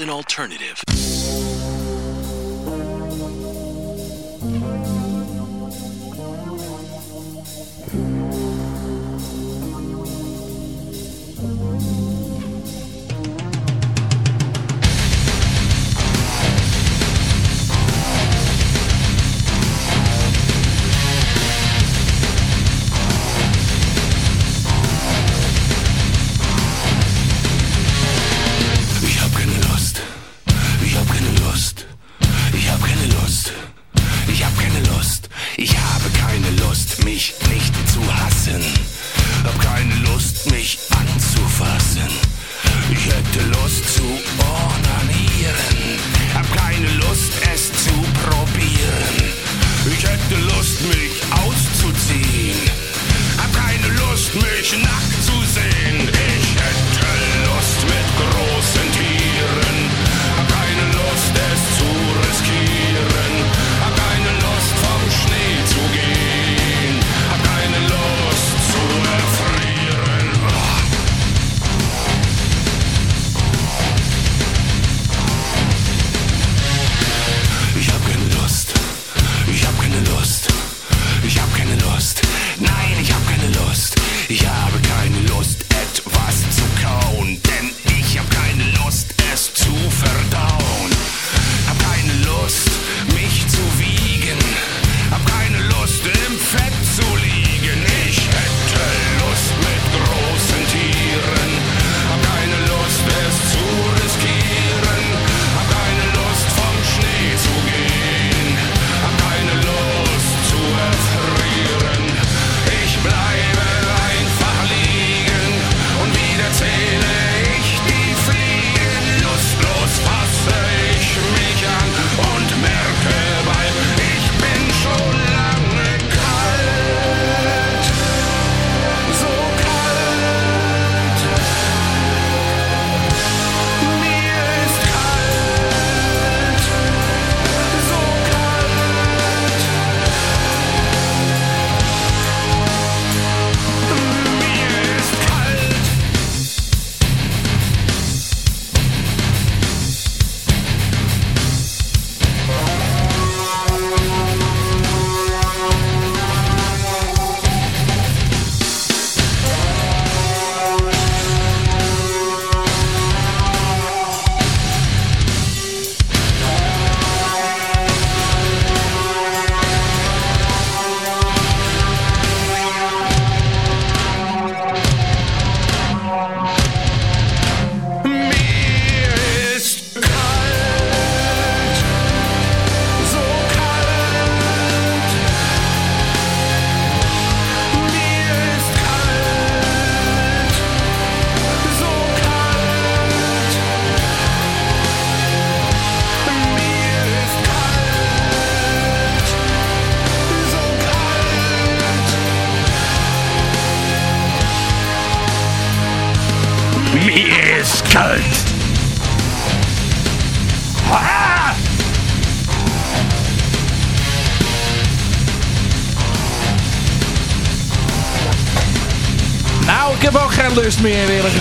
an alternative.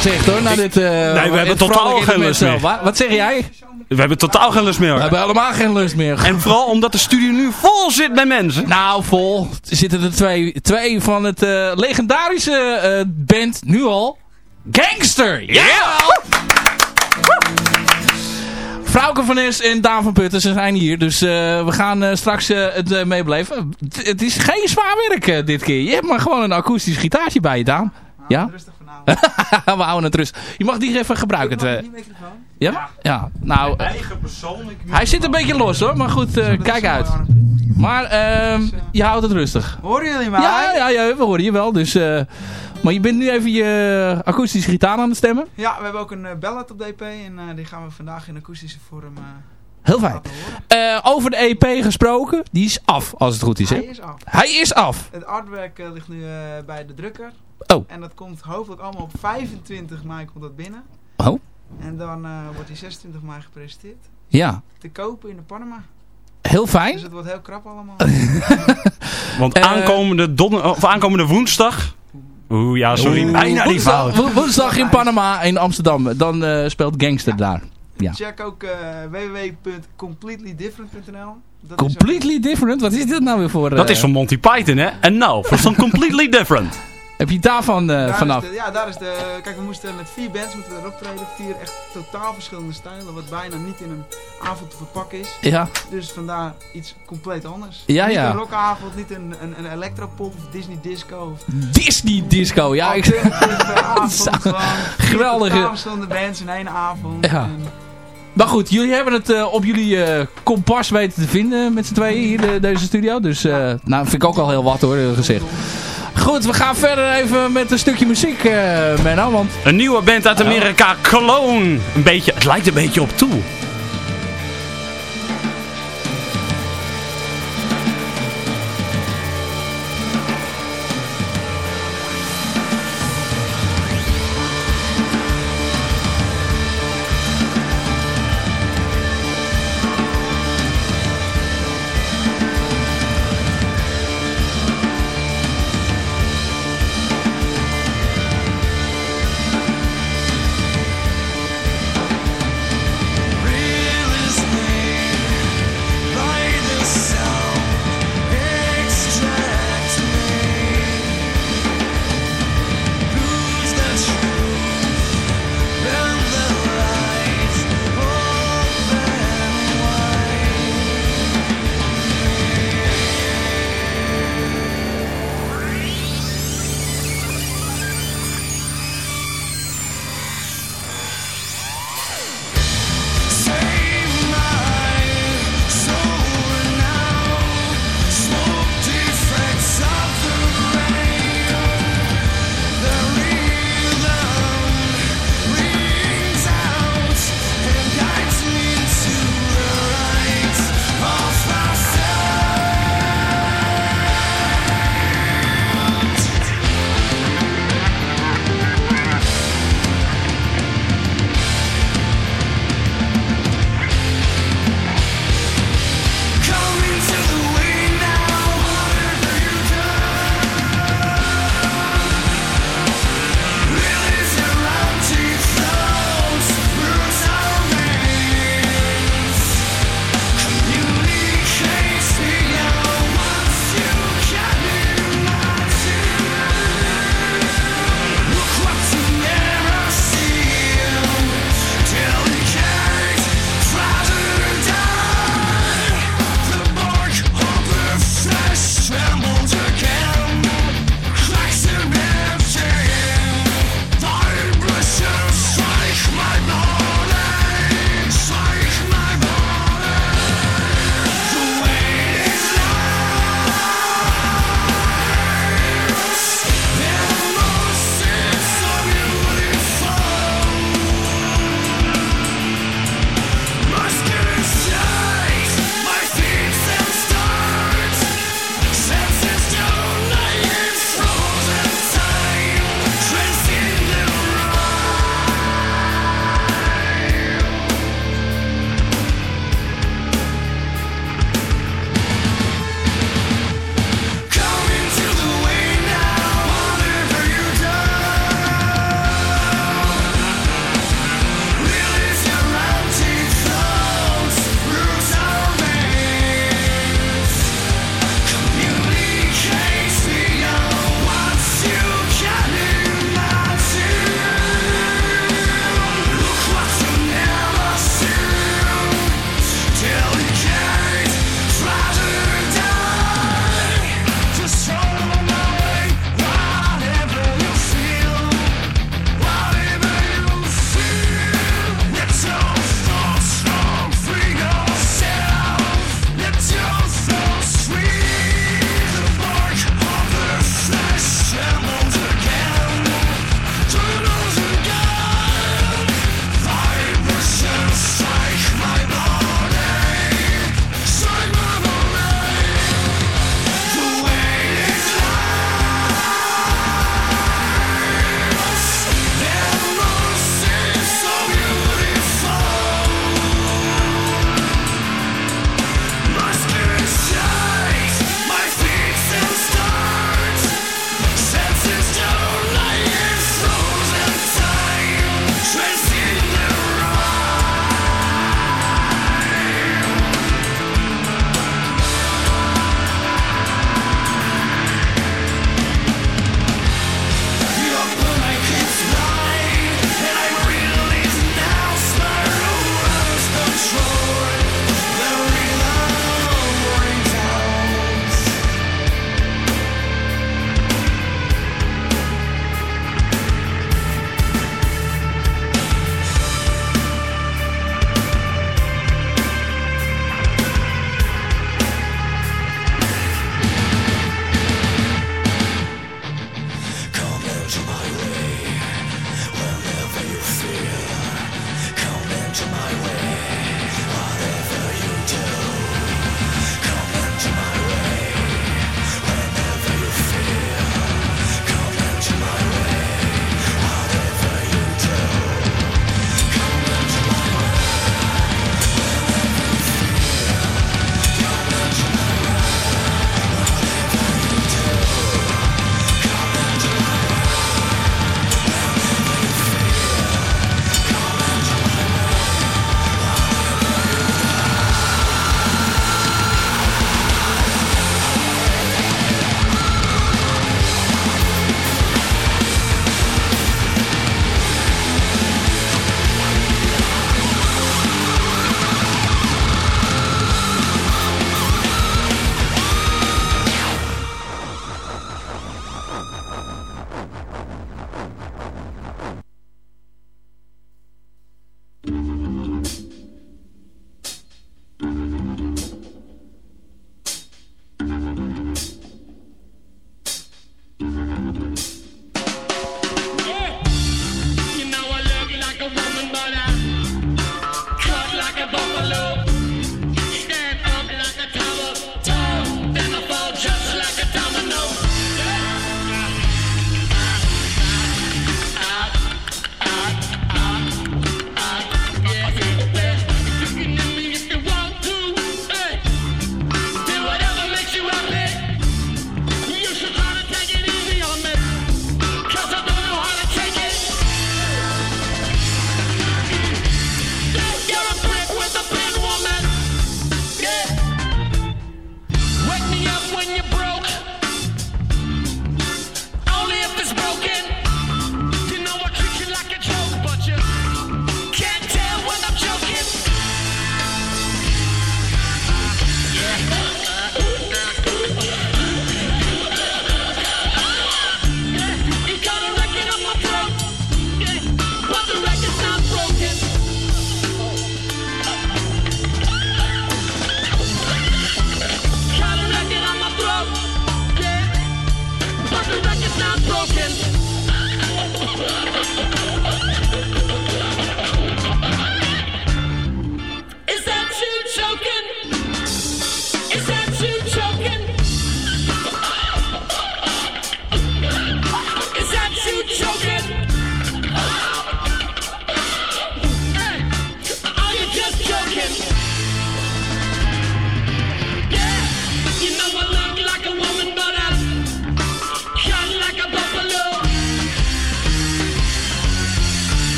Gezegd hoor. Na dit, eh, hebben het totaal vrolijke geen lust meer. Wat, wat zeg jij? We hebben totaal geen lust meer. We hebben helemaal geen lust meer. En vooral omdat de studio nu vol zit met mensen. Nou, vol. Er zitten er twee, twee van het eh, legendarische eh, band, nu al, Gangster. Ja! Frauke van Es en Daan van Putten, ze zijn hier. Dus eh, we gaan eh, straks het meebeleven. Het, is geen zwaar werk dit keer. Je hebt maar gewoon een akoestisch gitaartje bij je, Daan. Ja? Rustig vanavond. we houden het rustig. Je mag die even gebruiken. het, eh. Die microfoon. ja? Ja. Nou, eh, Eigen persoonlijk. hij zit een beetje los hoor. Maar goed, eh, kijk uit. Maar ehm, je houdt het rustig. Horen jullie mij? Ja, ja, ja, we horen je wel. Dus, maar je bent nu even je akoestische gitaar aan het stemmen. Ja, we hebben ook een ballad op DP en eh, die gaan we vandaag in akoestische vorm Heel fijn. over de EP gesproken, die is af als het goed is. Hè? Hij is af. Hij is af. Het artwerk ligt nu bij de drukker. Oh. En dat komt hopelijk allemaal op 25 mei komt dat binnen. Oh. En dan eh, wordt hij 26 mei gepresenteerd. Ja, Te kopen in de Panama. heel Dus fijn. het wordt heel krap allemaal. Want Eh, aankomende, don of aankomende woensdag... Oeh, ja, sorry. Oeh, bijna die woensdag- fout. wo- Woensdag in Panama in Amsterdam. Dan eh, speelt Gangster daar. Ja. Check ook eh www.completelydifferent.nl Dat is ook- Completely different? Wat is dit nou weer voor... Dat is van Monty Python, hè? En nou, for some completely different. Heb je daarvan eh, Daar vanaf? De, ja, daar is de... Kijk, we moesten met vier bands moeten we erop treden. Vier echt totaal verschillende stijlen. Wat bijna niet in een avond te verpakken is. Ja. Dus vandaar iets compleet anders. Ja, niet ja. een rockavond, niet een, een, een electropop of Disney disco. Of Disney Disco. Ja, ik... avond. Gewoon geweldige- totaal verschillende bands in één avond. Ja. En Maar goed, jullie hebben het eh, op jullie eh, kompas weten te vinden met z'n tweeën hier in deze studio. Dus eh, nou, vind ik ook al heel wat hoor, gezegd. Goed, we gaan verder even met een stukje muziek, eh Menno. Een nieuwe band uit Amerika, Cologne. Een beetje, het lijkt een beetje op Tool.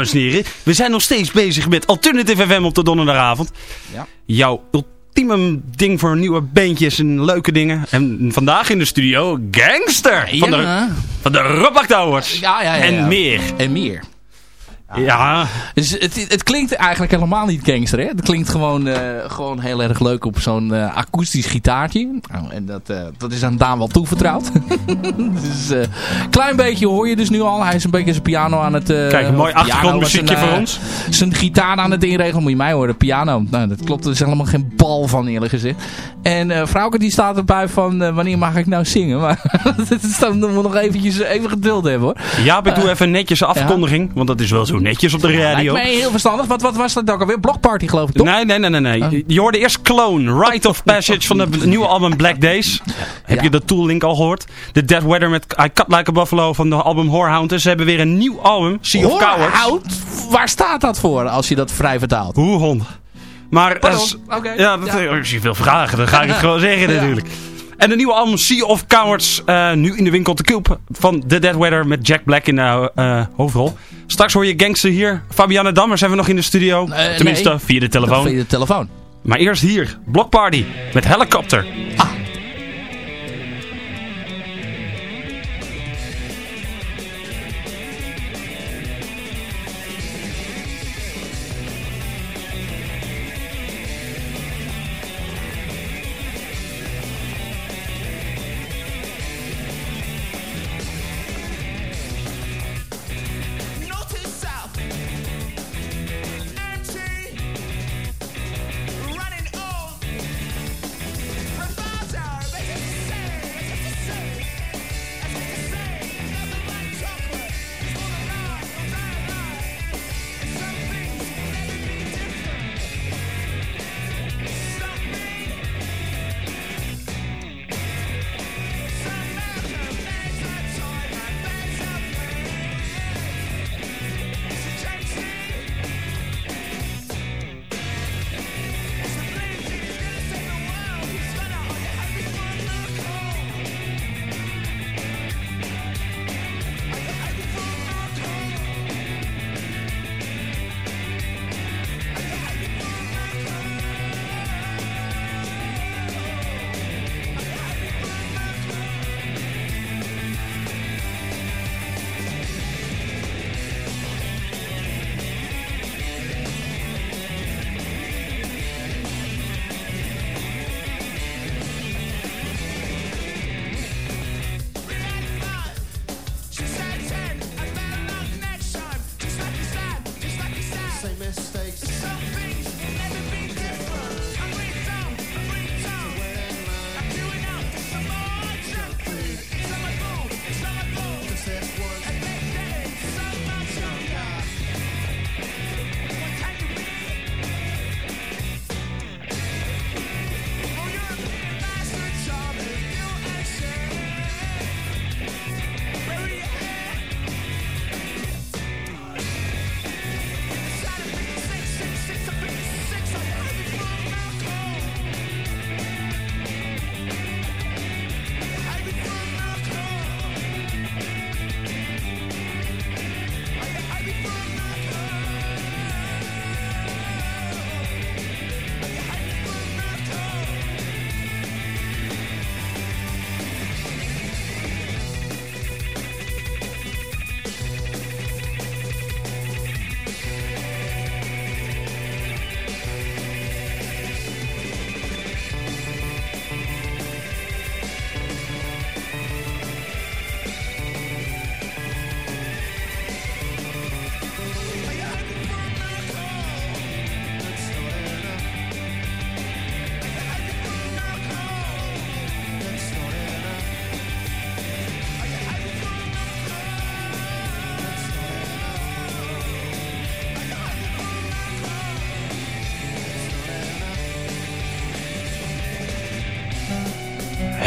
Dames en heren. We zijn nog steeds bezig met Alternative FM op de donderdagavond. Ja. Jouw ultieme ding voor nieuwe bandjes en leuke dingen. En vandaag in de studio Gangster van de, van de Towers. Ja, ja, ja, En meer. En meer. Ja, Dus het, het klinkt eigenlijk helemaal niet gangster, hè? Het klinkt gewoon, eh, gewoon heel erg leuk op zo'n eh, akoestisch gitaartje. Nou, en dat, eh, dat is aan Daan wel toevertrouwd. dus klein beetje hoor je dus nu al. Hij is een beetje zijn piano aan het... kijk, een mooi achtergrondmuziekje voor ons. Zijn gitaar aan het inregelen. Moet je mij horen, piano. Nou, dat klopt. Er is helemaal geen bal van eerlijk gezegd. En Vrouwke die staat erbij van, wanneer mag ik nou zingen? Maar dat moet nog eventjes even geduld hebben hoor. Ja, ik doe even netjes een afkondiging. Want dat is wel zo netjes op de radio. Mij heel verstandig. Wat, wat was dat ook alweer? Blockparty geloof ik toch? Nee, nee, nee, nee. nee. Oh. Je hoorde eerst Clone, Rite of Passage van het nieuwe album Black Days. Heb Ja. je de Tool link al gehoord? The Dead Weather met I Cut Like a Buffalo van de album Whorehound. En ze hebben weer een nieuw album, Sea of Cowards. Waar staat dat voor als je dat vrij vertaalt? Hoerhond. Maar Pardon, als, ja, dat, als je veel vragen, dan ga ik het gewoon zeggen natuurlijk. En de nieuwe album Sea of Cowards, eh, nu in de winkel te koop van The Dead Weather met Jack Black in de eh, hoofdrol. Straks hoor je Gangster hier. Fabiana Dammers hebben we nog in de studio. Eh, Tenminste, nee. via de telefoon. Via de telefoon. Maar eerst hier, Block Party met Helicopter. North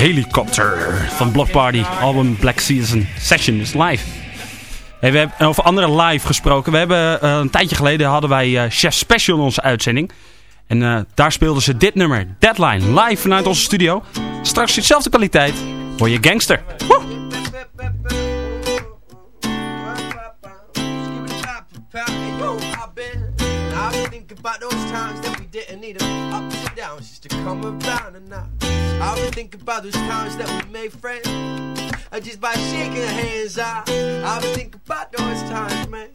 Helicopter van Block Party. Album Black Season Session is live. Hey, we hebben over andere live gesproken. We hebben eh, een tijdje geleden hadden wij eh, Chef Special in onze uitzending. En eh, daar speelden ze dit nummer, Deadline, live vanuit onze studio. Straks dezelfde kwaliteit, hoor je Gangster. Thinking about those times that we didn't need them ups and downs just to come around and now. I've been thinking about those times that we made friends just by shaking hands. I, I've been thinking about those times, man.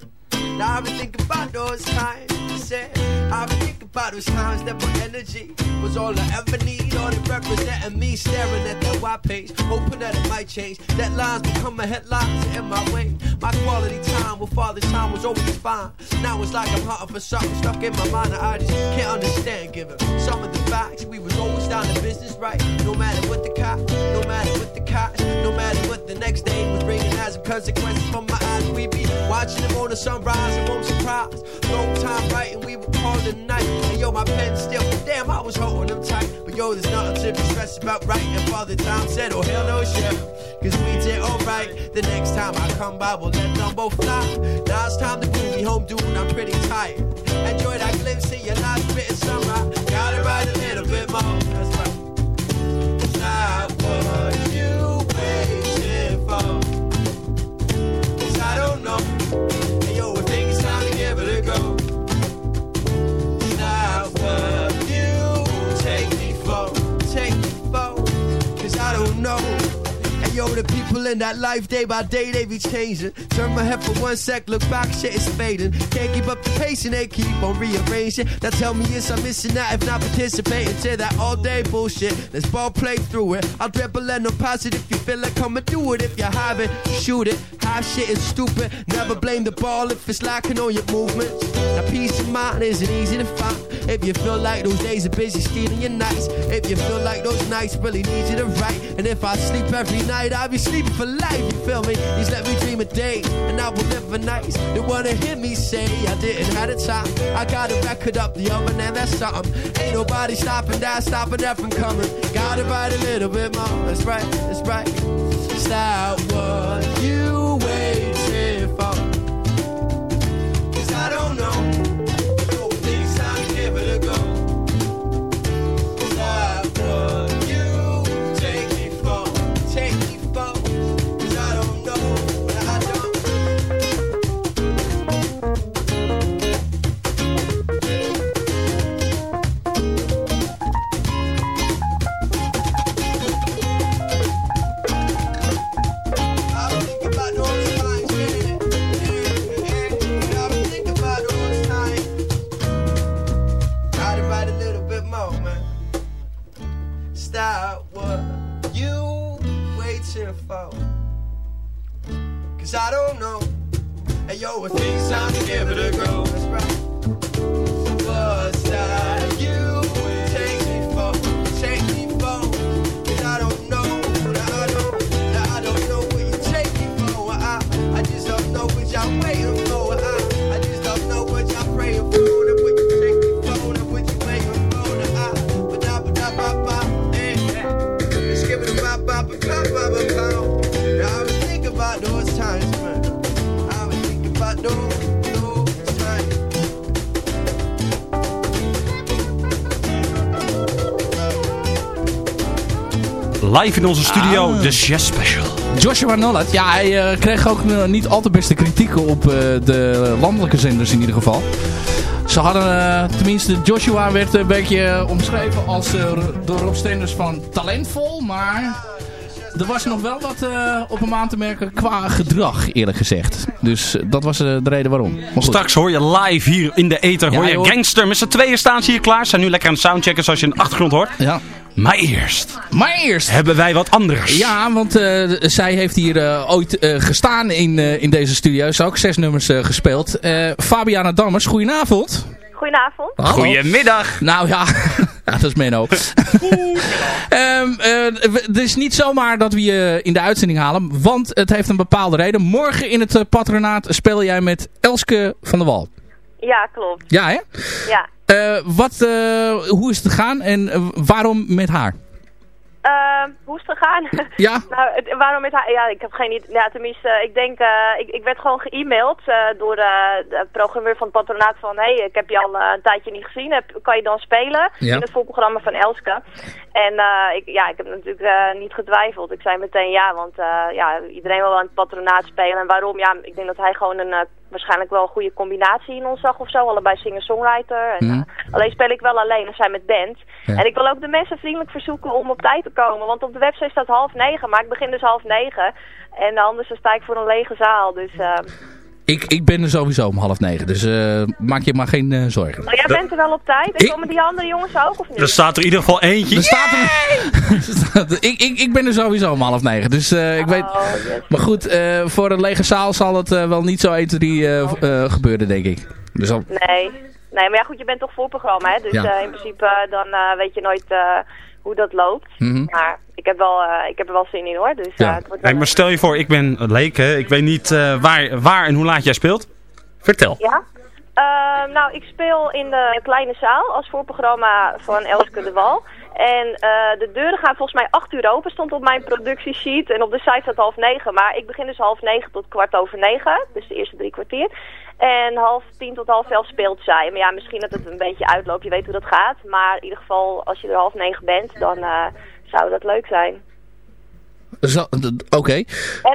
I've been thinking about those times. Said, I've been thinking about those times that my energy was all I ever need. All it representing me staring at that white page, hoping that it might change. That lines become my headlines in my way. My quality time with father's time was always fine. Now it's like I'm hunting for something stuck in my mind that I just can't understand. Given some of the facts, we was always down to business, right? No matter what the cop, no matter what the cops, no matter what the next day was bringing as a consequence from my eyes. We be watching them on the sunrise and won't surprise. Long time writing, we would call it night. And yo, my pen still, damn, I was holding them tight. But yo, there's nothing to be stressed about writing. Father Time said, oh hell no, shit. Cause we did alright. The next time I come by, we'll let them both fly. Now it's time to move me home, dude. I'm pretty tired. Enjoy that glimpse of your last bit of summer. Gotta ride a little bit more. In that life day by day, they be changing. Turn my head for one sec, look back, shit is fading. Can't keep up the pace and they keep on rearranging. Now tell me, is I'm missing out if not participating to that all day bullshit. Let's ball play through it. I'll dribble and no pass it if you feel like and do it. If you have it, shoot it. Half shit is stupid. Never blame the ball if it's lacking on your movements. Now peace of mind isn't easy to find. If you feel like those days are busy stealing your nights. If you feel like those nights really need you to write. And if I sleep every night, I'll be sleeping for life. You feel me? Just let me dream a day, and I will live a nights. They wanna hear me say I didn't have the time. I got a record up the oven, and that's something. Ain't nobody stopping that, stopping that from coming. Gotta write a little bit more. That's right, that's right. Stop what you give it a Live in onze studio, Ah. de Chef Special. Joshua Nollet, ja, hij eh, kreeg ook eh, niet al te beste kritieken op eh, de landelijke zenders in ieder geval. Ze hadden, tenminste Joshua werd een beetje omschreven als door Rob Stenders van talentvol, maar er was nog wel wat op hem aan te merken qua gedrag, eerlijk gezegd. Dus dat was de reden waarom. Straks hoor je live hier in de ether, hoor je. Gangster. Met z'n tweeën staan ze hier klaar. Ze zijn nu lekker aan het soundchecken zoals je in de achtergrond hoort. Ja. Maar eerst Maar eerst hebben wij wat anders. Ja, want eh, zij heeft hier eh, ooit eh, gestaan in, eh, in deze studio. Ze heeft ook zes nummers eh, gespeeld. Eh, Fabiana Dammers, goedenavond. Goedenavond. Goedemiddag. Nou ja, ja dat is Menno. Ehm, eh, we- het is niet zomaar dat we je in de uitzending halen, want het heeft een bepaalde reden. Morgen in het patronaat speel jij met Elske van der Wal. Ja, klopt. Ja, hè? Ja. Eh, wat, eh, hoe is het gegaan en eh, waarom met haar? Eh, hoe is het gegaan? Ja? nou, waarom met haar? Ja, ik heb geen idee. Ja, tenminste, ik denk, ik, ik werd gewoon ge-mailed eh, door eh, de programmeur van het patronaat van, hé, hey, ik heb je al een tijdje niet gezien, heb, kan je dan spelen Ja. in het voorprogramma van Elske? En ik, ja, ik heb natuurlijk niet getwijfeld. Ik zei meteen ja, want ja, iedereen wil wel in het patronaat spelen. En waarom? Ja, ik denk dat hij gewoon een, waarschijnlijk wel een goede combinatie in ons zag of zo. Allebei singer-songwriter. En, Mhm. eh, alleen speel ik wel alleen en zij met band. Ja. En ik wil ook de mensen vriendelijk verzoeken om op tijd te komen. Want op de website staat half negen, maar ik begin dus half negen. En anders dan sta ik voor een lege zaal. Dus eh, Ik, ik ben er sowieso om half negen, dus eh, maak je maar geen eh, zorgen. maar jij bent er wel op tijd. En Ik- komen die andere jongens ook of niet? Er staat er in ieder geval eentje. Er staat er... ik, ik, ik ben er sowieso om half negen, dus eh, ik weet... Oh, yes. Maar goed, eh, voor een lege zaal zal het wel niet zo 1, 2, 3 eh, eh, gebeuren, denk ik. Dus al... Nee. nee, maar ja goed, je bent toch voorprogramma, hè? Dus Ja. eh, in principe dan eh, weet je nooit eh, hoe dat loopt. Mhm. Maar ik heb, wel, eh, ik heb er wel zin in hoor. Dus, Ja. eh, het wordt wel- maar stel je voor, ik ben leek, hè. Ik weet niet eh, waar, waar en hoe laat jij speelt. Vertel. Ja? Ehm, nou, ik speel in de kleine zaal als voorprogramma van Elske de Wal. En eh, de deuren gaan volgens mij 8 uur open, stond op mijn productiesheet. En op de site staat half negen. Maar ik begin dus half negen tot kwart over negen. Dus de eerste drie kwartier. En half tien tot half elf speelt zij. Maar ja, misschien dat het een beetje uitloopt. Je weet hoe dat gaat. Maar in ieder geval, als je er half negen bent, dan eh, zou dat leuk zijn. Oké. En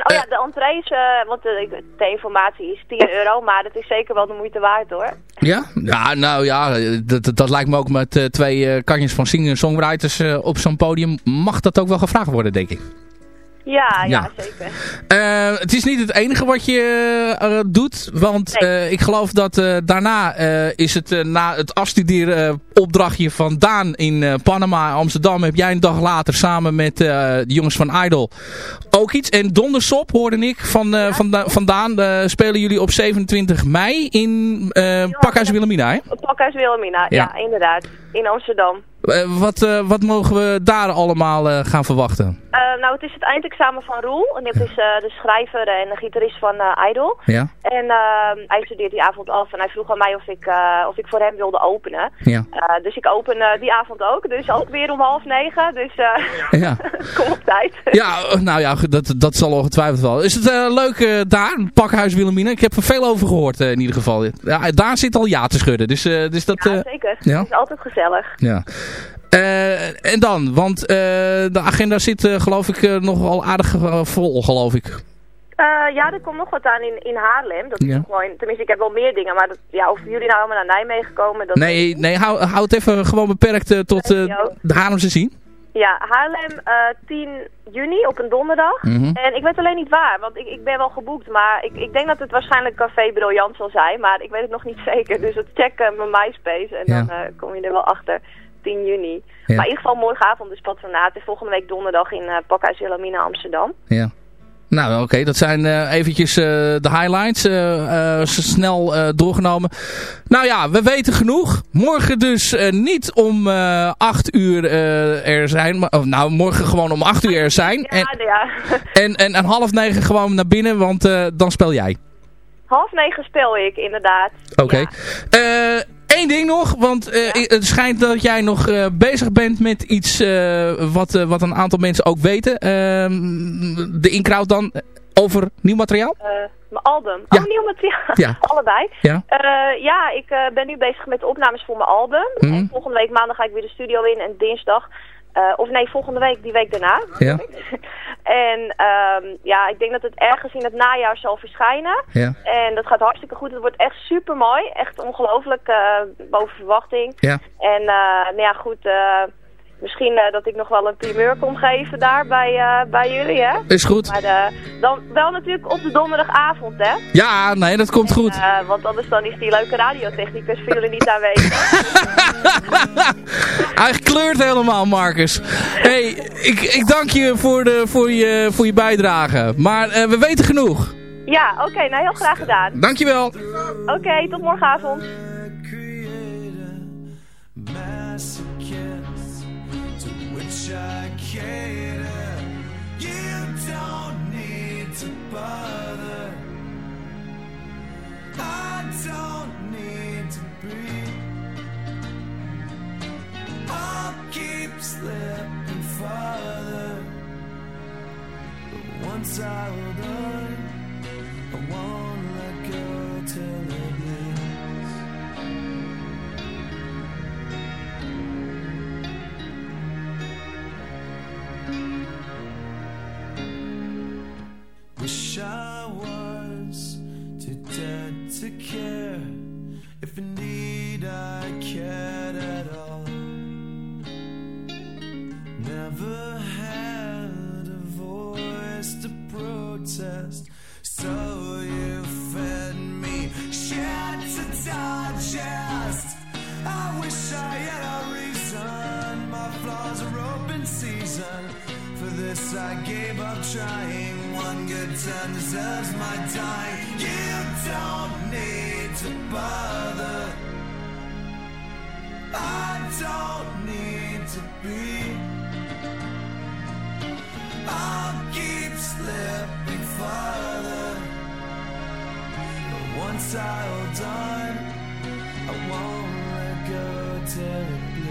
oh ja, Eh. de entree is, eh, want de, de informatie is 10 euro. Maar dat is zeker wel de moeite waard hoor. Ja? Ja, nou ja, dat, dat- lijkt me ook met eh, twee eh kanjes van singer-songwriters eh, op zo'n podium. Mag dat ook wel gevraagd worden, denk ik. Ja, ja, Ja. zeker. Eh, het is niet het enige wat je eh, doet. Want Nee. eh, ik geloof dat eh, daarna eh, is het eh, na het afstuderen eh, opdrachtje van Daan in eh, Panama, Amsterdam. Heb jij een dag later samen met eh, de jongens van Idol ook iets. En Dondersop hoorde ik van, eh, van, Da- van Daan. eh, spelen jullie op 27 mei in eh Pakhuis Wilhelmina. Hè? Pakhuis Wilhelmina, Ja. ja. inderdaad. In Amsterdam. Eh, wat, eh, wat mogen we daar allemaal eh, gaan verwachten? Nou, het is het eindexamen van Roel. En dat is de schrijver en de gitarist van Idol. Ja? En eh, hij studeert die avond af en hij vroeg aan mij of ik, of ik voor hem wilde openen. Ja. Dus ik open die avond ook. Dus ook weer om half negen. Dus Ja. kom op tijd. Ja, nou ja, dat, dat zal ongetwijfeld wel. Is het leuk daar, Pakhuis Wilhelmina? Ik heb er veel over gehoord eh, in ieder geval. Ja, daar zit al ja te schudden. Dus, dus dat... Ja, zeker. ja. Het is altijd gezellig. ja. Eh, en dan, want eh, de agenda zit eh, geloof ik nogal aardig vol, geloof ik. Ja, er komt nog wat aan in, in Haarlem. Dat Ja. in- tenminste, ik heb wel meer dingen. Maar dat, ja, of jullie nou allemaal naar Nijmegen komen... Dat Nee, nee hou, hou het even gewoon beperkt tot de Haarlemse zien. Ja, Haarlem eh 10 juni op een donderdag. Mhm. En ik weet alleen niet waar, want ik, ik ben wel geboekt. Maar ik, ik denk dat het waarschijnlijk Café Briljant zal zijn. Maar ik weet het nog niet zeker. Dus het check mijn MySpace en Ja. dan kom je er wel achter. 10 juni. Ja. Maar in ieder geval morgenavond dus patronaat. En volgende week donderdag in eh Pakhuis Wilhelmina Amsterdam. Ja. Nou, oké, dat zijn eh, eventjes eh, de highlights. s- snel doorgenomen. Nou ja, we weten genoeg. Morgen dus niet om eh 8 uur er zijn. Maar, oh, nou, morgen gewoon om 8 uur er zijn. Ja, En, ja. en, en, en half negen gewoon naar binnen, want dan speel jij. Half negen speel ik, inderdaad. Oké. Ja. Eén ding nog, want eh, het schijnt dat jij nog eh, bezig bent met iets eh, wat, wat een aantal mensen ook weten. Ehm, de inkraut dan over nieuw materiaal? Mijn album. Ja. Oh, nieuw materiaal. Ja. Allebei. Ja. Ja, ik ben nu bezig met de opnames voor mijn album. Mhm. En volgende week maandag ga ik weer de studio in en dinsdag... eh, of nee, volgende week, die week daarna. Ja. En ehm, ja, ik denk dat het ergens in het najaar zal verschijnen. Ja. En dat gaat hartstikke goed. Het wordt echt super mooi. Echt ongelooflijk eh, boven verwachting. Ja. En eh, nou ja, goed. Misschien eh, dat ik nog wel een primeur kom geven daar bij, eh, bij jullie, hè? Is goed. Maar eh, dan wel natuurlijk op de donderdagavond, hè? Ja, nee, dat komt goed. Want anders dan is die leuke radiotechnicus voor jullie niet aanwezig. Hij kleurt helemaal, Marcus. hey, ik, ik dank je voor, de, voor, je voor je bijdrage. Maar we weten genoeg. ja, oké. nou, heel graag gedaan. Dankjewel. Oké, tot morgenavond. You don't need to bother. I don't need to breathe. I'll keep slipping farther. But once I hold on, I won't let go till it. Wish I was too dead to care if indeed I cared at all. Never had a voice to protest, so you fed me shit to digest. I wish I had a reason. My flaws are open season. For this I gave up trying. One good turn deserves my time. You don't need to bother. I don't need to be. I'll keep slipping farther. But once I hold on, I won't telling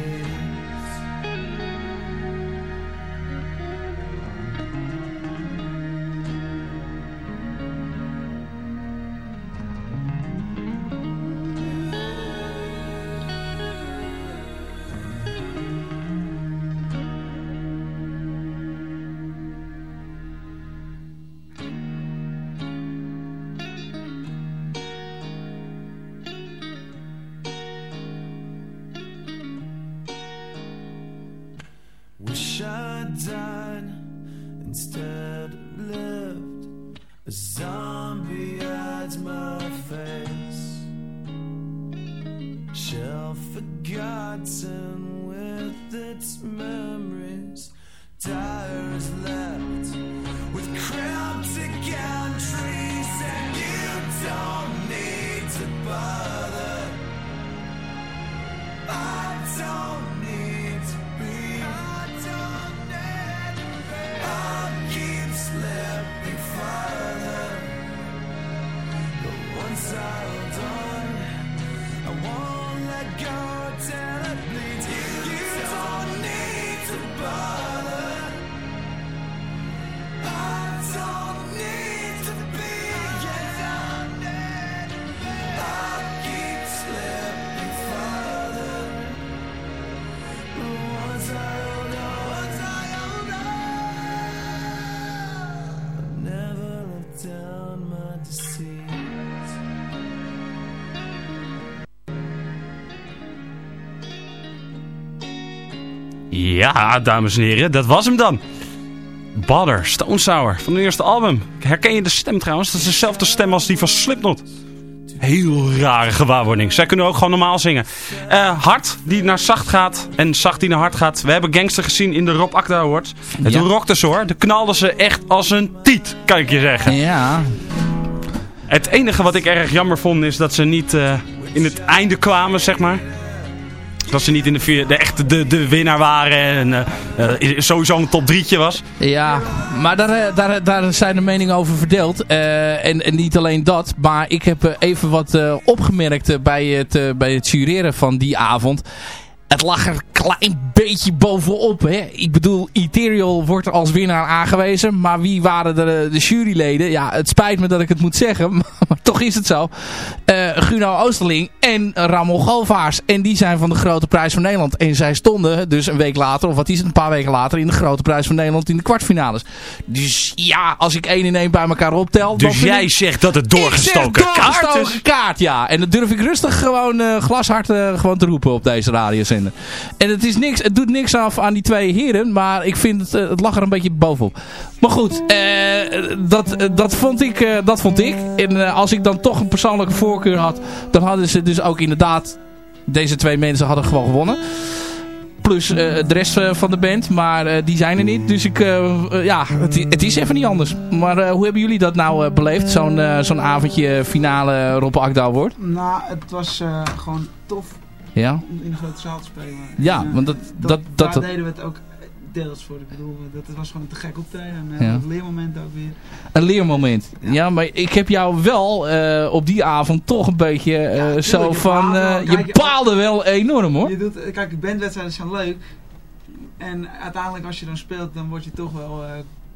Ja, dames en heren, dat was hem dan. Badder, Stone Sour, van hun eerste album. Herken je de stem trouwens? Dat is dezelfde stem als die van Slipknot. Heel rare gewaarwording. Zij kunnen ook gewoon normaal zingen. Eh, hard die naar zacht gaat en zacht die naar hard gaat. We hebben Gangster gezien in de Rob Acta Awards. En Ja. toen rockten ze hoor. De knalden ze echt als een tiet, kan ik je zeggen. Ja, Het enige wat ik erg jammer vond is dat ze niet eh, in het einde kwamen, zeg maar. Dat ze niet in de, vier, de echte de, de winnaar waren en eh, eh, sowieso een top drietje was. Ja, maar daar, daar, daar zijn de meningen over verdeeld. En, en niet alleen dat, maar ik heb even wat opgemerkt bij het, bij het jureren van die avond. Het lag er klein beetje bovenop. Hè? Ik bedoel, Ethereal wordt er als winnaar aangewezen. Maar wie waren de, de juryleden? Ja, het spijt me dat ik het moet zeggen. Maar, maar toch is het zo. Eh Guno Oosterling en Ramon Govaars. En die zijn van de Grote Prijs van Nederland. En zij stonden dus een week later, of wat is het, een paar weken later... in de Grote Prijs van Nederland in de kwartfinales. Dus ja, als ik één en één bij elkaar optel... Dus jij ik- zegt dat het doorgestoken kaart is? doorgestoken kaart, ja. En dat durf ik rustig gewoon eh, glashard eh, gewoon te roepen op deze radiozender. En het, is niks, het doet niks af aan die twee heren, maar ik vind het, eh, het lag er een beetje bovenop. Maar goed, eh, dat, eh, dat, vond ik, dat vond ik. En als ik dan toch een persoonlijke voorkeur had, dan hadden ze dus ook inderdaad... Deze twee mensen hadden gewoon gewonnen. Plus de rest van de band. Maar die zijn er niet. Dus ik, ja, het, het is even niet anders. Maar hoe hebben jullie dat nou beleefd? Zo'n zo'n avondje finale Rob Akda wordt? Nou, het was gewoon tof Ja? om in de grote zaal te spelen. Ja, En, want dat... dat, daar dat, dat deden we het ook deels voor. Ik bedoel, dat het was gewoon te gek optreden. En eh, Ja. het leermoment ook weer. een leermoment. Ja, maar ik heb jou wel eh, op die avond toch een beetje eh, tuurlijk, zo je van... baalde je baalde wel enorm hoor. Je doet, kijk, bandwedstrijden zijn leuk. En uiteindelijk als je dan speelt, dan word je toch wel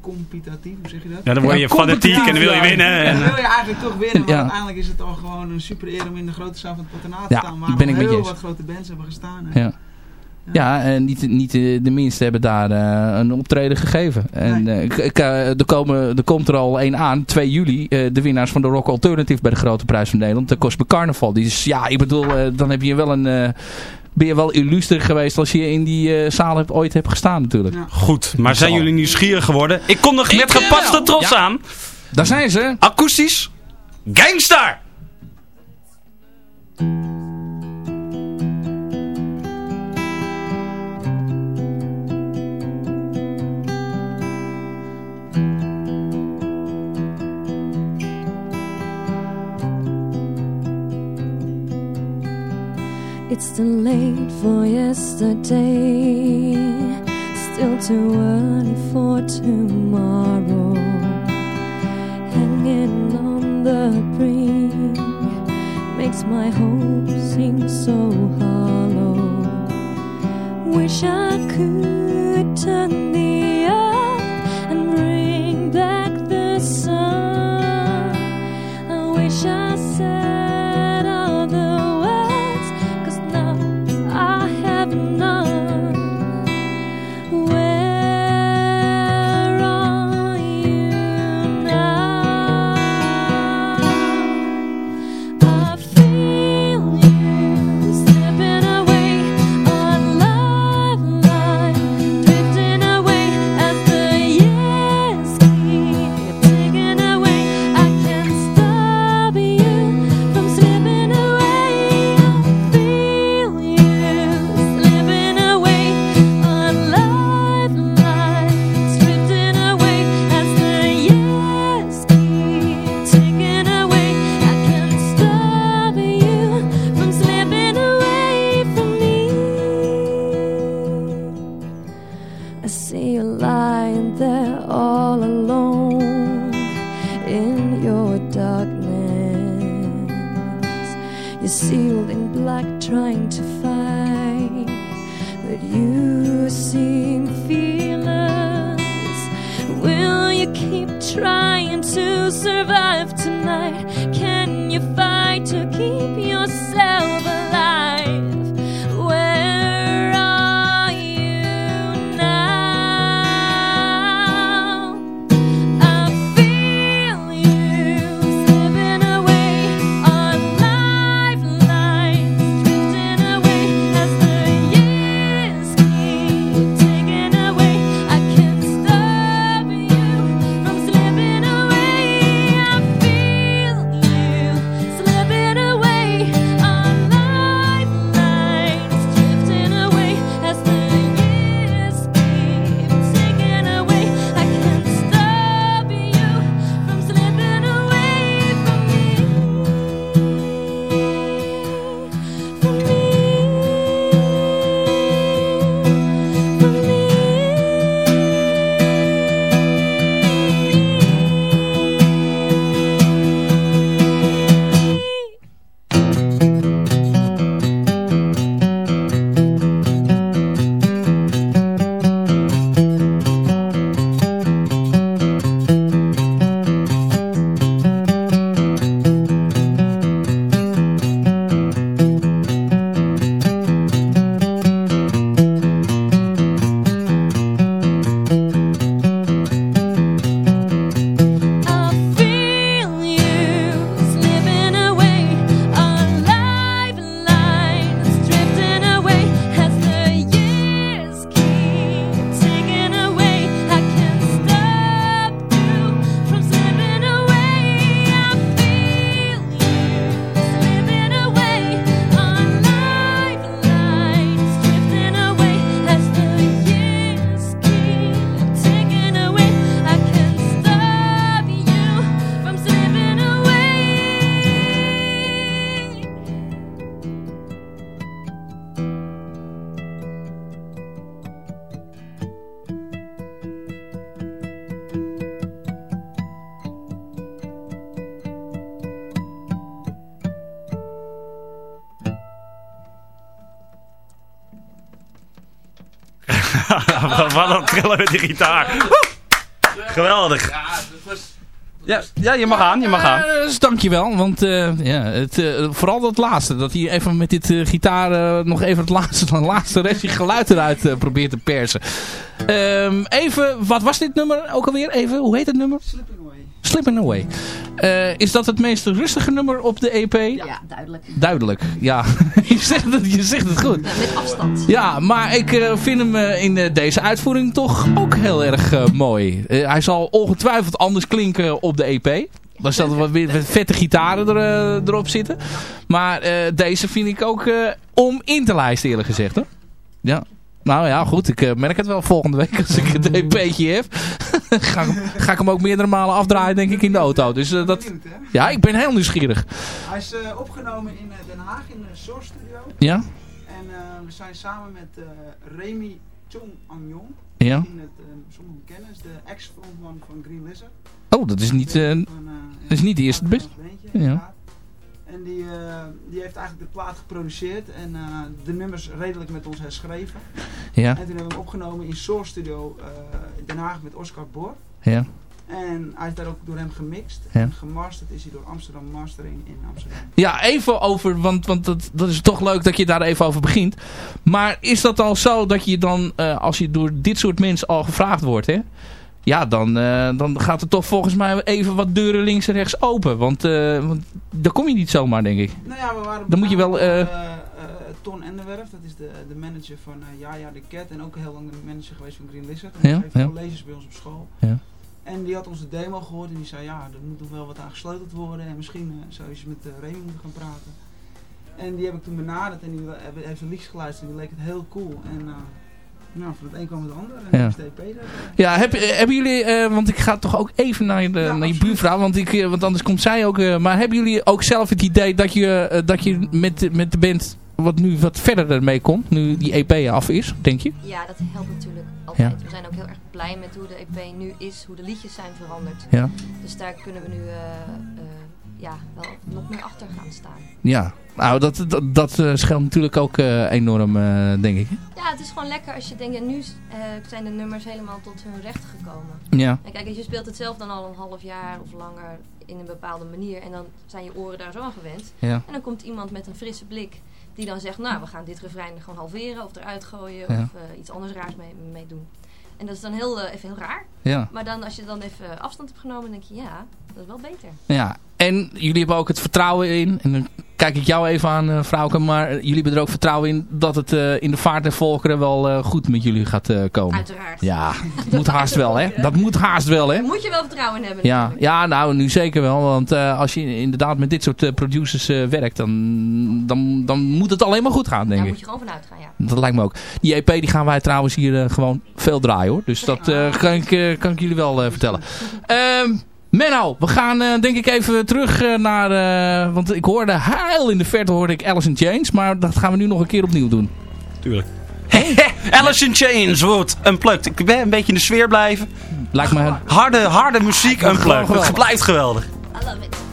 competitief, hoe zeg je dat? Ja, dan word je Ja, fanatiek en dan wil je winnen. En En, dan wil je eigenlijk toch winnen, maar Ja. uiteindelijk is het al gewoon een super eer om in de grote zaal van het patronaat te Ja, staan. Waar ben ik al met je heel eens. wat grote bands hebben gestaan. En Ja. Ja, en niet, niet de minste hebben daar eh, een optreden gegeven. En eh, ik- ik, er, komen, er komt er al één aan, 2 juli, eh, de winnaars van de Rock Alternative bij de Grote Prijs van Nederland, de Cosmic Carnival. Die is, ja, ik bedoel, dan heb je wel een, eh, ben je wel illuster geweest als je in die eh, zaal hebt, ooit hebt gestaan natuurlijk. Ja. Goed, maar zijn jullie nieuwsgierig geworden? Ik kondig Ik, met gepaste trots Ja. aan. Daar zijn ze. Akoestisch. Gangstar! It's too late for yesterday, still too early for tomorrow. Hanging on the brink makes my hope seem so hollow. Wish I could turn the earth Met die gitaar. Geweldig. Ja, dat was... Ja, ja, je mag aan, je mag aan. Ja, dus dankjewel, want eh, ja, het, eh, vooral dat laatste. Dat hij even met dit eh, gitaar eh, nog even het laatste, het laatste restje geluid eruit eh, probeert te persen. Ehm, even, wat was dit nummer ook alweer? Even, hoe heet het nummer? Slipping away. Slipping Away. Eh, is dat het meest rustige nummer op de EP? Ja, duidelijk. Duidelijk, ja. je, zegt het, je zegt het goed. Ja, met afstand. Ja, maar ik eh, vind hem eh, in deze uitvoering toch ook heel erg mooi. Hij zal ongetwijfeld anders klinken op de EP. Daar zullen wat weer vette gitaren er, erop zitten. Maar deze vind ik ook om in te lijsten eerlijk gezegd. Hoor. Ja. Nou ja, goed. Ik eh, merk het wel volgende week als ik het EP'tje heb. ga, ik hem- ga ik hem ook meerdere malen afdraaien denk ik in de auto. Dus eh, dat... Benieuwd, hè? Ja, ik ben heel nieuwsgierig. Hij is eh, opgenomen in Den Haag in de Source Studio. Ja? En eh, we zijn samen met eh Remy Chong Anjong. Ja. Die het, sommigen kennen, is de ex-frontman van Green Lizard. Oh, dat is niet... Van, dat is niet de eerste beentje, Ja. En die, eh, die heeft eigenlijk de plaat geproduceerd en eh, de nummers redelijk met ons herschreven. ja, En toen hebben we hem opgenomen in Source Studio eh, Den Haag met Oscar Bor. ja. En hij is daar ook door hem gemixt. Ja. En gemasterd is hij door Amsterdam Mastering in Amsterdam. Ja, even over, want, want dat, dat is toch leuk dat je daar even over begint. Maar is dat al zo dat je dan, als je door dit soort mensen al gevraagd wordt, hè? Ja, dan, eh, dan gaat er toch volgens mij even wat deuren links en rechts open. Want, eh want daar kom je niet zomaar, denk ik. Nou ja, we waren Dan moet je wel, eh, Ton Enderwerf, dat is de, de manager van Jaja de Cat en ook heel lang de manager geweest van Green Lizard. En Ja, die geeft ja. colleges bij ons op school. Ja. En die had onze demo gehoord en die zei ja, er moet nog wel wat aan gesleuteld worden en misschien zou je eens met Remy moeten gaan praten. En die heb ik toen benaderd en die heeft een leaks geluisterd en die leek het heel cool. En nou, van het een kwam het ander en Ja. ja. is de EP er. Ja, heb, eh, hebben jullie, eh, want ik ga toch ook even naar, de, Ja, naar je buurvrouw, want, ik, eh, want anders komt zij ook. eh, maar hebben jullie ook zelf het idee dat je, eh, dat je met, de- met de band wat nu wat verder ermee komt, nu die EP af is, denk je? Ja, dat helpt natuurlijk altijd. We zijn ook heel erg blij met hoe de EP nu is, hoe de liedjes zijn veranderd. Ja. Dus daar kunnen we nu eh, eh, ja, wel nog meer achter gaan staan. Ja, nou dat, dat, dat eh, scheelt natuurlijk ook eh, enorm, eh, denk ik. Ja, het is gewoon lekker als je denkt, en nu zijn de nummers helemaal tot hun recht gekomen. Ja, En kijk, je speelt het zelf dan al een half jaar of langer in een bepaalde manier. En dan zijn je oren daar zo aan gewend. ja, En dan komt iemand met een frisse blik die dan zegt, nou, we gaan dit refrein gewoon halveren of eruit gooien Ja. of iets anders raars mee, mee doen. En dat is dan heel, even heel raar. ja, Maar dan als je dan even afstand hebt genomen, denk je, ja, dat is wel beter. ja. En jullie hebben ook het vertrouwen in, en dan kijk ik jou even aan, eh vrouwke, maar jullie hebben er ook vertrouwen in dat het eh, in de vaart der volkeren wel eh, goed met jullie gaat eh, komen. Uiteraard. Ja, dat moet haast wel, hè? Dat moet haast wel, hè? Daar moet je wel vertrouwen hebben Ja, natuurlijk. ja, nou nu zeker wel. Want eh, als je inderdaad met dit soort eh, producers eh, werkt, dan, dan, dan moet het alleen maar goed gaan, denk Daar ik. moet je gewoon van uitgaan, ja. Dat lijkt me ook. Die EP die gaan wij trouwens hier eh, gewoon veel draaien hoor. Dus dat eh, kan, ik, eh, kan ik jullie wel eh, vertellen. Ehm Menno, we gaan eh, denk ik even terug eh, naar... eh, want ik hoorde heel in de verte hoorde ik Alice in Chains. Maar dat gaan we nu nog een keer opnieuw doen. Tuurlijk. Alice in Chains wordt unplugged. Ik ben een beetje in de sfeer blijven. Lijkt me... Harde, harde muziek unplugged. Het blijft geweldig. I love it.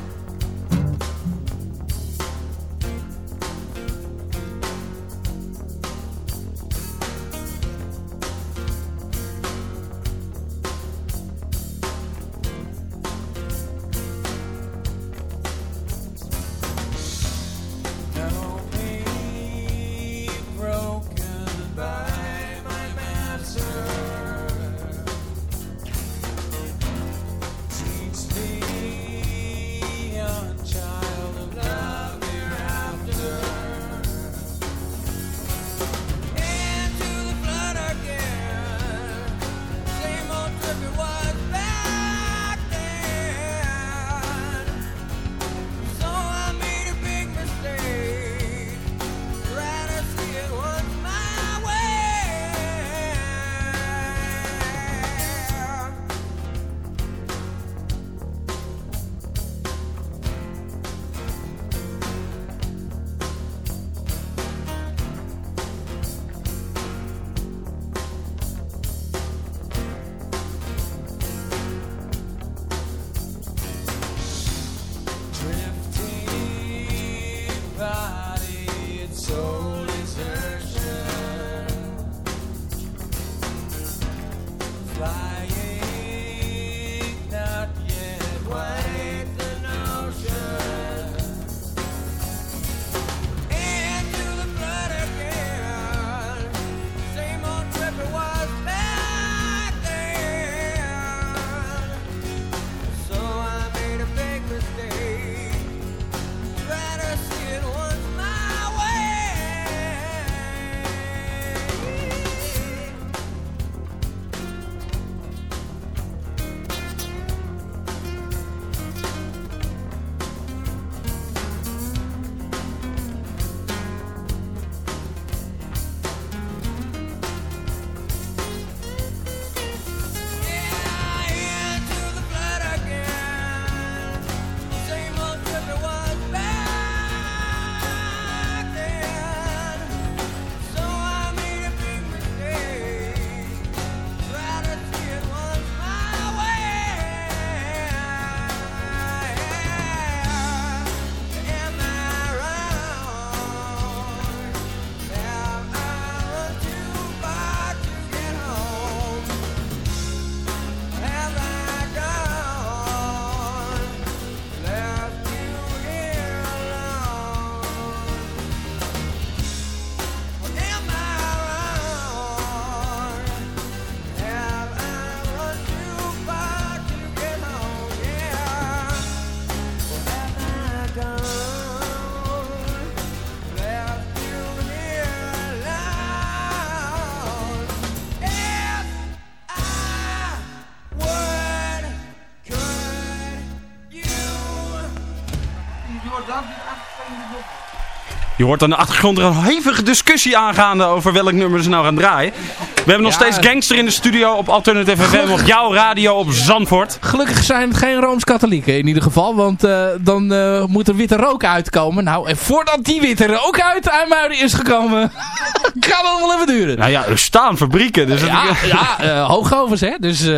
Je hoort aan de achtergrond er een hevige discussie aangaande over welk nummer ze nou gaan draaien. We hebben nog Ja. steeds Gangster in de studio op Alternative FM op jouw radio op Zandvoort. Gelukkig zijn het geen Rooms-Katholieken in ieder geval. Want eh, dan eh, moet er witte rook uitkomen. Nou, en voordat die witte rook uit IJmuiden is gekomen... kan het wel even duren. Nou ja, er staan fabrieken. Dus Ja, ja eh, hoogovens, hè. Dus,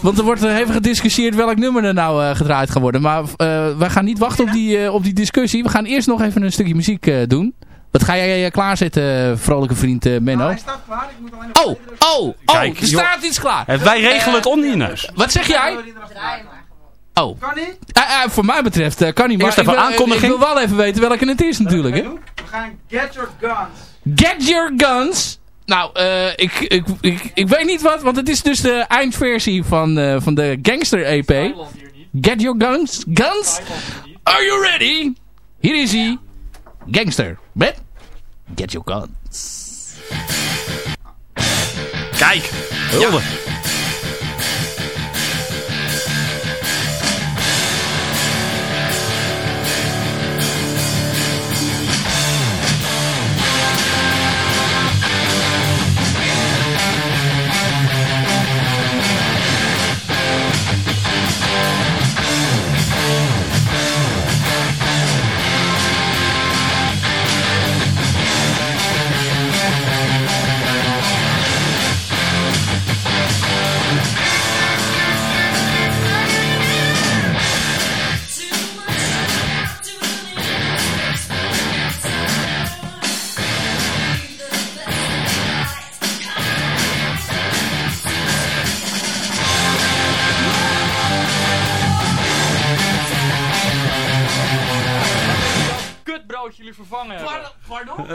want er wordt eh, even gediscussieerd welk nummer er nou eh, gedraaid gaat worden. Maar eh, wij gaan niet wachten op die, eh, op die discussie. We gaan eerst nog even een stukje muziek eh, doen. Wat ga jij klaarzetten, vrolijke vriend Menno? Nou, hij staat klaar. Ik moet alleen nog Oh, oh, oh, Kijk, er joh. staat iets klaar. Wij regelen het onder je neus. Wat zeg jij? Oh, Kan niet? Voor mij betreft kan niet. Maar Eerst even ik wil- aankondiging. Ik wil wel even weten welke het is natuurlijk, hè. We gaan Get Your Guns. Get Your Guns. Nou, eh, ik, ik, ik, ik weet niet wat, want het is dus de eindversie van, eh, van de Gangster EP. Get Your Guns. Guns? Are you ready? Hier is hij. Gangster. Met Get Your Guns. Kijk, hulde.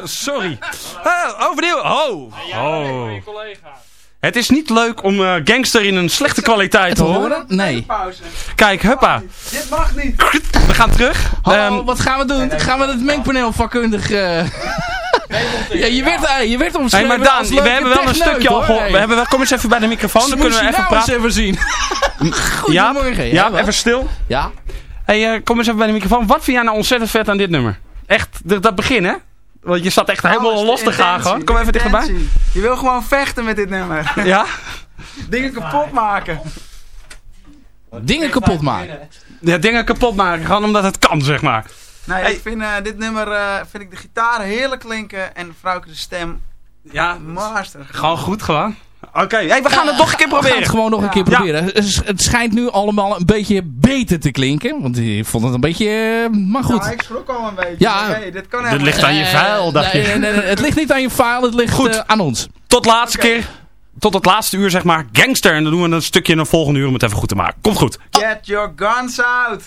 Sorry. Eh, overnieuw. Oh. oh. Het is niet leuk om eh, gangster in een slechte kwaliteit te horen. Nee. Pauze. Kijk, huppa. Dit mag niet. We gaan terug. Hallo, Ehm, wat gaan we doen? Gaan we het mengpaneel vakkundig... eh, ja, je werd, eh, je werd Hey, omschreven maar Daan, we hebben wel een stukje al hoor. gehoord. Hey. We hebben wel, kom eens even bij de microfoon, dan kunnen we even nou praten. eens even zien. Ja, Goedemorgen. ja, even stil. Ja. Hey, eh, kom eens even bij de microfoon. Wat vind jij nou ontzettend vet aan dit nummer? Echt, dat dat begin hè? Want je zat echt helemaal Alles, los te gaan gewoon. Kom even dichterbij. Je wil gewoon vechten met dit nummer. Ja? Dingen kapot maken. Dingen kapot maken. ja? Dingen kapot maken, gewoon omdat het kan, zeg maar. Nee, Hey. ik vind eh, dit nummer eh, vind ik de gitaar heerlijk klinken en vrouwke de stem Ja, master. gewoon goed gewoon. Oké, hey, we gaan het nog een keer We gaan proberen. het gewoon nog een keer proberen. Het Het schijnt nu allemaal een beetje beter te klinken. Want ik vond het een beetje... eh, Maar goed. Ja, ik schrok al een beetje. Ja. Nee, dit kan helemaal ligt aan je vuil, dacht nee, je. nee, nee, nee, het ligt niet aan je file, het ligt Goed. eh, aan ons. Tot laatste keer. Tot het laatste uur, zeg maar. Gangster. En dan doen we een stukje in een volgende uur om het even goed te maken. Komt goed. Get your guns out.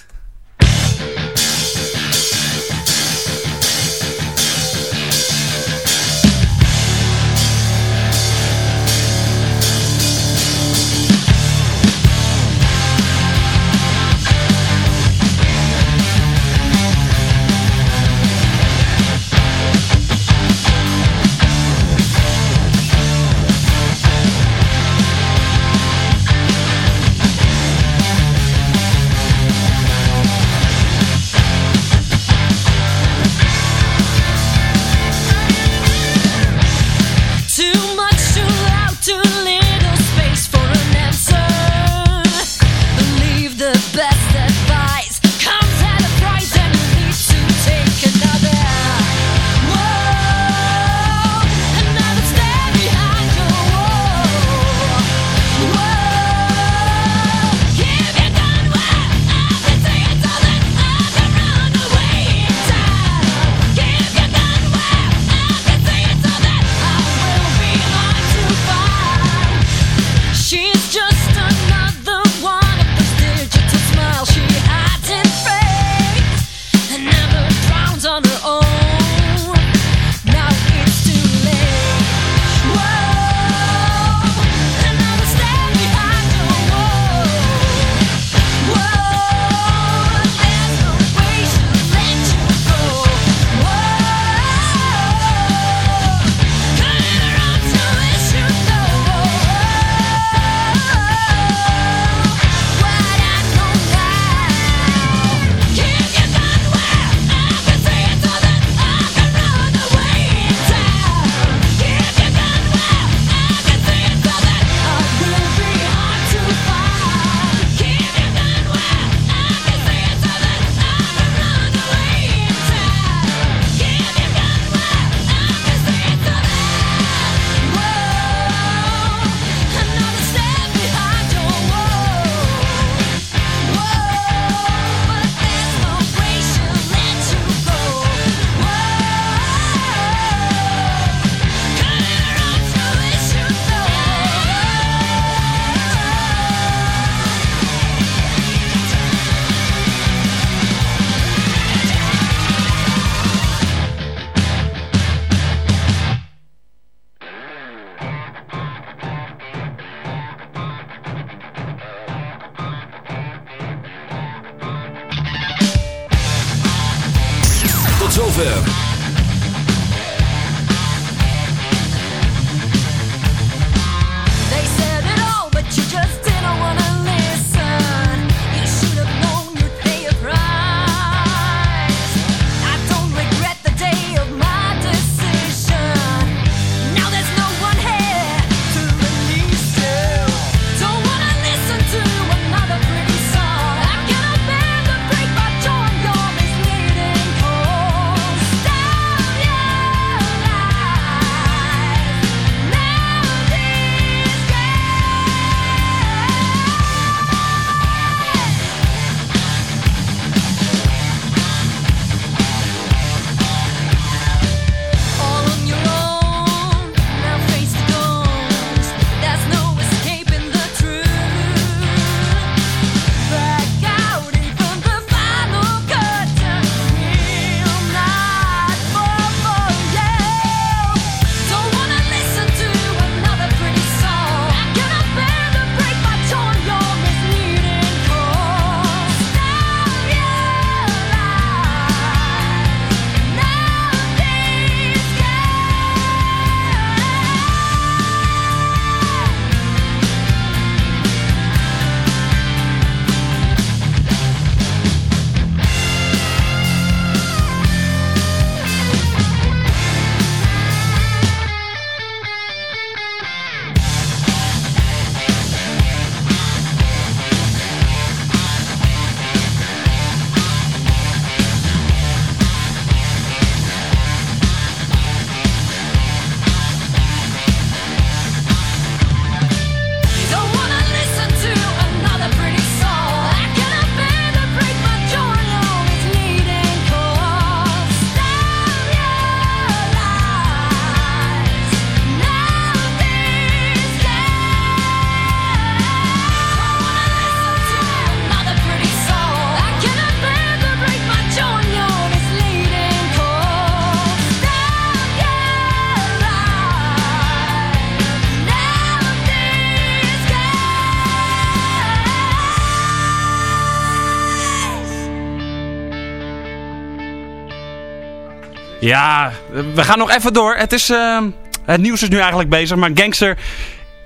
Ja, we gaan nog even door. Het, is, ehm, het nieuws is nu eigenlijk bezig, maar Gangster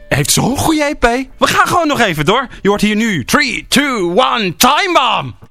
heeft zo'n goede EP. We gaan gewoon nog even door. Je hoort hier nu 3, 2, 1, Time Bomb!